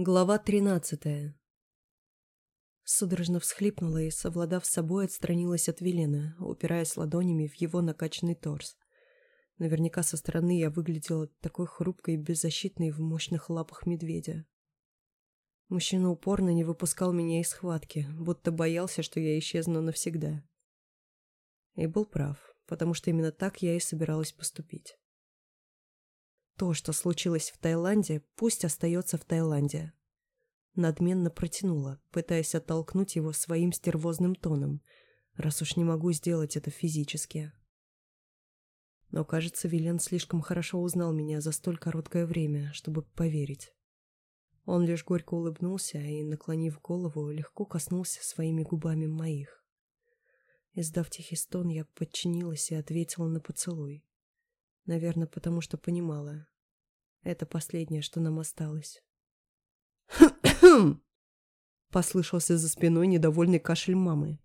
Глава тринадцатая. Судорожно всхлипнула и, совладав с собой, отстранилась от Велена, упираясь ладонями в его накачанный торс. Наверняка со стороны я выглядела такой хрупкой и беззащитной в мощных лапах медведя. Мужчина упорно не выпускал меня из схватки, будто боялся, что я исчезну навсегда. И был прав, потому что именно так я и собиралась поступить. То, что случилось в Таиланде, пусть остается в Таиланде. Надменно протянула, пытаясь оттолкнуть его своим стервозным тоном, раз уж не могу сделать это физически. Но, кажется, Вилен слишком хорошо узнал меня за столь короткое время, чтобы поверить. Он лишь горько улыбнулся и, наклонив голову, легко коснулся своими губами моих. Издав тихий стон, я подчинилась и ответила на поцелуй. Наверное, потому что понимала. Это последнее, что нам осталось. Послышался за спиной недовольный кашель мамы.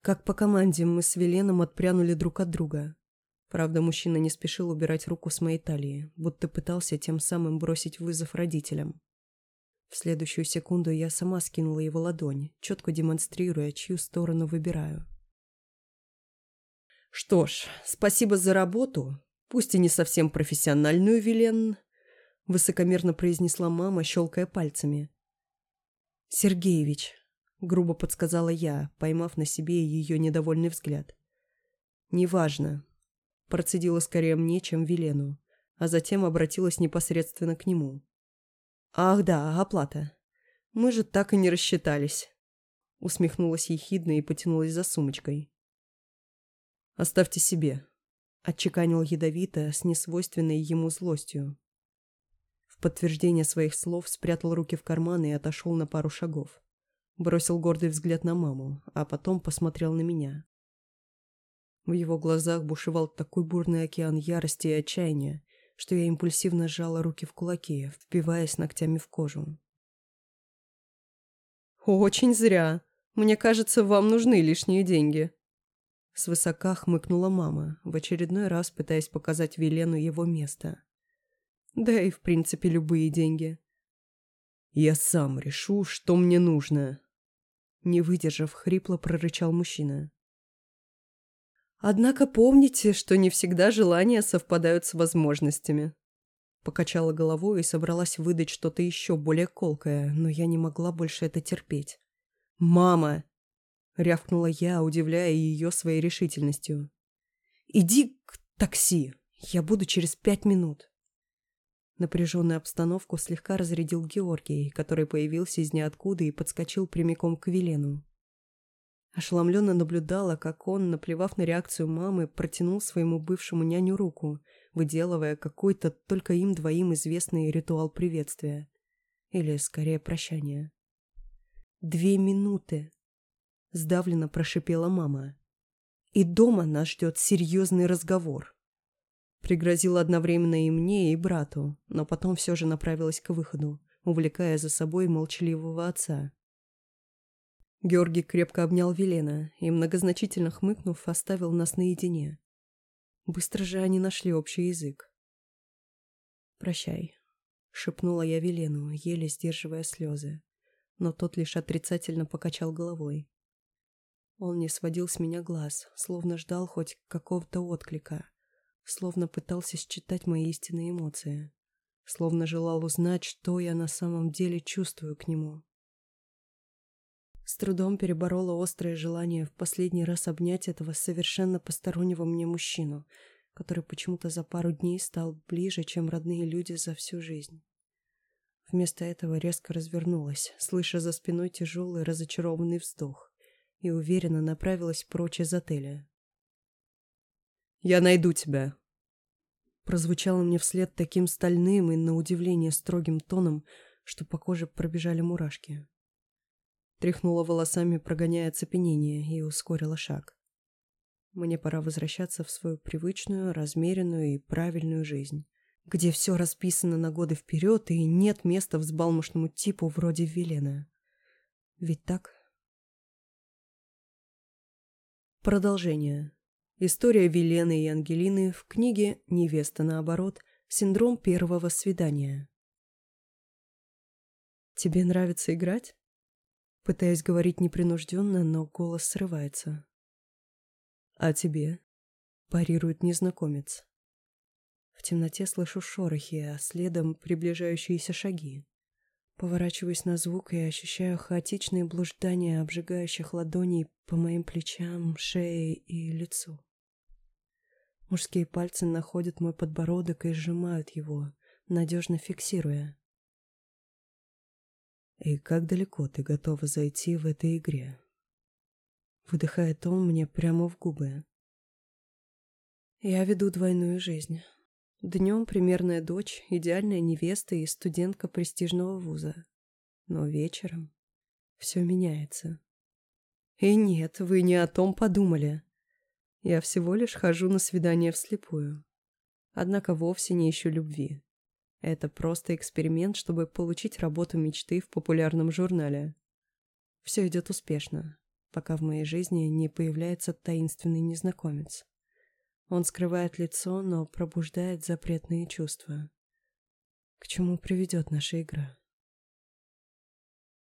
Как по команде мы с Веленом отпрянули друг от друга. Правда, мужчина не спешил убирать руку с моей талии, будто пытался тем самым бросить вызов родителям. В следующую секунду я сама скинула его ладонь, четко демонстрируя, чью сторону выбираю. «Что ж, спасибо за работу, пусть и не совсем профессиональную, Вилен», — высокомерно произнесла мама, щелкая пальцами. «Сергеевич», — грубо подсказала я, поймав на себе ее недовольный взгляд. «Неважно», — процедила скорее мне, чем Велену, а затем обратилась непосредственно к нему. «Ах да, оплата. Мы же так и не рассчитались», — усмехнулась ехидно и потянулась за сумочкой. «Оставьте себе», — отчеканил ядовито с несвойственной ему злостью. В подтверждение своих слов спрятал руки в карманы и отошел на пару шагов. Бросил гордый взгляд на маму, а потом посмотрел на меня. В его глазах бушевал такой бурный океан ярости и отчаяния, что я импульсивно сжала руки в кулаки, впиваясь ногтями в кожу. «Очень зря. Мне кажется, вам нужны лишние деньги», Свысока хмыкнула мама, в очередной раз пытаясь показать Велену его место. Да и, в принципе, любые деньги. «Я сам решу, что мне нужно», — не выдержав, хрипло прорычал мужчина. «Однако помните, что не всегда желания совпадают с возможностями». Покачала головой и собралась выдать что-то еще более колкое, но я не могла больше это терпеть. «Мама!» — рявкнула я, удивляя ее своей решительностью. «Иди к такси, я буду через пять минут». Напряженную обстановку слегка разрядил Георгий, который появился из ниоткуда и подскочил прямиком к Велену. Ошеломленно наблюдала, как он, наплевав на реакцию мамы, протянул своему бывшему няню руку, выделывая какой-то только им двоим известный ритуал приветствия. Или, скорее, прощания. «Две минуты!» Сдавленно прошипела мама. И дома нас ждет серьезный разговор. Пригрозила одновременно и мне, и брату, но потом все же направилась к выходу, увлекая за собой молчаливого отца. Георгий крепко обнял Велена и, многозначительно хмыкнув, оставил нас наедине. Быстро же они нашли общий язык. «Прощай», — шепнула я Велену, еле сдерживая слезы, но тот лишь отрицательно покачал головой. Он не сводил с меня глаз, словно ждал хоть какого-то отклика, словно пытался считать мои истинные эмоции, словно желал узнать, что я на самом деле чувствую к нему. С трудом переборола острое желание в последний раз обнять этого совершенно постороннего мне мужчину, который почему-то за пару дней стал ближе, чем родные люди за всю жизнь. Вместо этого резко развернулась, слыша за спиной тяжелый разочарованный вздох и уверенно направилась прочь из отеля. «Я найду тебя!» Прозвучало мне вслед таким стальным и, на удивление, строгим тоном, что по коже пробежали мурашки. Тряхнула волосами, прогоняя оцепенение, и ускорила шаг. Мне пора возвращаться в свою привычную, размеренную и правильную жизнь, где все расписано на годы вперед и нет места взбалмошному типу вроде Велена. Ведь так? Продолжение. История Велены и Ангелины в книге «Невеста наоборот. Синдром первого свидания». Тебе нравится играть? Пытаюсь говорить непринужденно, но голос срывается. А тебе? Парирует незнакомец. В темноте слышу шорохи, а следом приближающиеся шаги. Поворачиваюсь на звук и ощущаю хаотичные блуждания обжигающих ладоней по моим плечам, шее и лицу. Мужские пальцы находят мой подбородок и сжимают его, надежно фиксируя. «И как далеко ты готова зайти в этой игре?» Выдыхает он мне прямо в губы. Я веду двойную жизнь. Днем примерная дочь, идеальная невеста и студентка престижного вуза. Но вечером все меняется. И нет, вы не о том подумали. Я всего лишь хожу на свидание вслепую. Однако вовсе не ищу любви. Это просто эксперимент, чтобы получить работу мечты в популярном журнале. Все идет успешно, пока в моей жизни не появляется таинственный незнакомец. Он скрывает лицо, но пробуждает запретные чувства. К чему приведет наша игра?